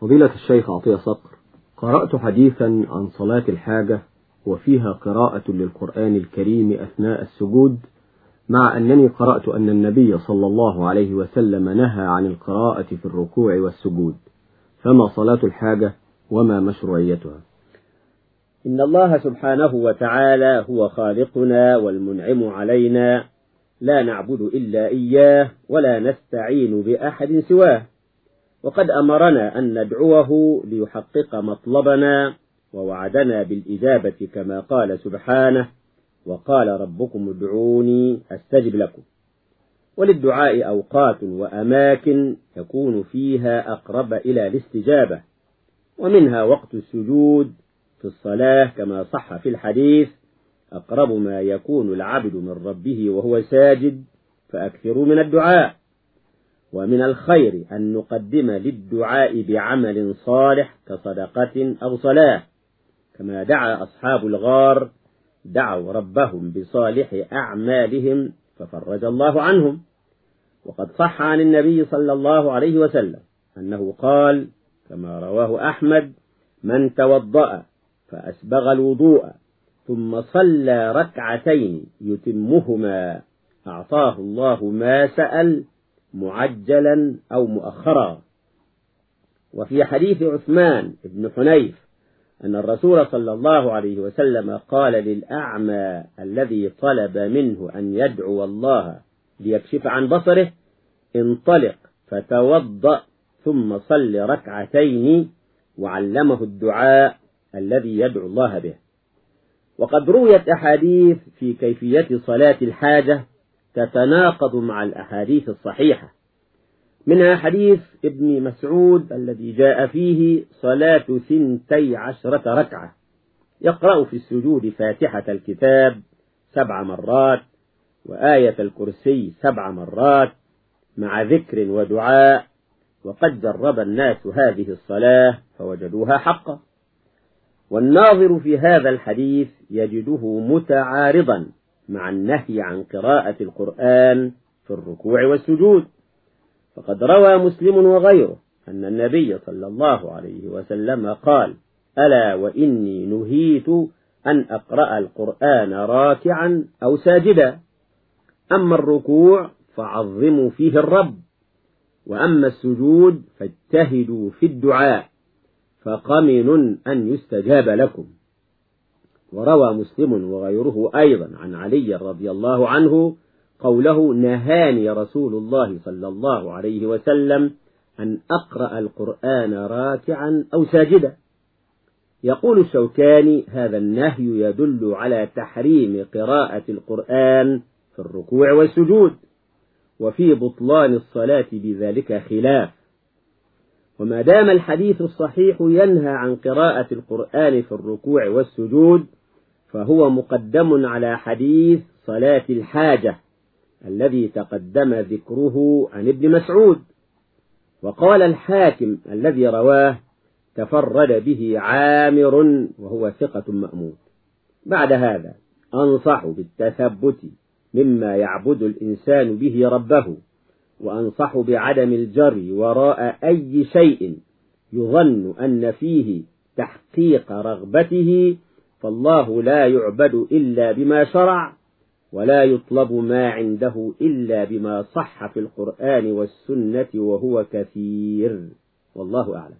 فضيلة الشيخ عطية صقر قرأت حديثا عن صلاة الحاجة وفيها قراءة للقرآن الكريم أثناء السجود مع أنني قرأت أن النبي صلى الله عليه وسلم نهى عن القراءة في الركوع والسجود فما صلاة الحاجة وما مشروعيتها؟ إن الله سبحانه وتعالى هو خالقنا والمنعم علينا لا نعبد إلا إياه ولا نستعين بأحد سواه. وقد أمرنا أن ندعوه ليحقق مطلبنا ووعدنا بالإجابة كما قال سبحانه وقال ربكم ادعوني أستجب لكم. وللدعاء أوقات وأماكن يكون فيها أقرب إلى الاستجابة ومنها وقت السجود في الصلاة كما صح في الحديث أقرب ما يكون العبد من ربه وهو ساجد فأكثروا من الدعاء. ومن الخير أن نقدم للدعاء بعمل صالح كصدقة أو صلاة كما دعا أصحاب الغار دعوا ربهم بصالح أعمالهم ففرج الله عنهم. وقد صح عن النبي صلى الله عليه وسلم أنه قال كما رواه أحمد من توضأ فأسبغ الوضوء ثم صلى ركعتين يتمهما أعطاه الله ما سأل معجلا أو مؤخرا. وفي حديث عثمان بن حنيف أن الرسول صلى الله عليه وسلم قال للأعمى الذي طلب منه أن يدعو الله ليكشف عن بصره انطلق فتوضأ ثم صل ركعتين وعلمه الدعاء الذي يدعو الله به. وقد رويت أحاديث في كيفية صلاة الحاجة تتناقض مع الأحاديث الصحيحة. منها حديث ابن مسعود الذي جاء فيه صلاة ثنتي عشرة ركعة. يقرأ في السجود فاتحة الكتاب سبع مرات وآية الكرسي سبع مرات مع ذكر ودعاء. وقد جرب الناس هذه الصلاة فوجدوها حقا. والناظر في هذا الحديث يجده متعارضا. مع النهي عن قراءة القرآن في الركوع والسجود. فقد روى مسلم وغيره أن النبي صلى الله عليه وسلم قال ألا وإني نهيت أن أقرأ القرآن راكعا أو ساجدا. أما الركوع فعظموا فيه الرب وأما السجود فاجتهدوا في الدعاء فقمن أن يستجاب لكم. وروى مسلم وغيره أيضا عن علي رضي الله عنه قوله نهاني رسول الله صلى الله عليه وسلم أن أقرأ القرآن راكعا أو ساجدا يقول الشوكاني هذا النهي يدل على تحريم قراءة القرآن في الركوع والسجود وفي بطلان الصلاة بذلك خلاف وما دام الحديث الصحيح ينهى عن قراءة القرآن في الركوع والسجود فهو مقدم على حديث صلاة الحاجة الذي تقدم ذكره عن ابن مسعود. وقال الحاكم الذي رواه تفرد به عامر وهو ثقة مأمون. بعد هذا أنصح بالتثبت مما يعبد الإنسان به ربه وأنصح بعدم الجري وراء أي شيء يظن أن فيه تحقيق رغبته فالله لا يعبد إلا بما شرع ولا يطلب ما عنده إلا بما صح في القرآن والسنة وهو كثير. والله أعلم.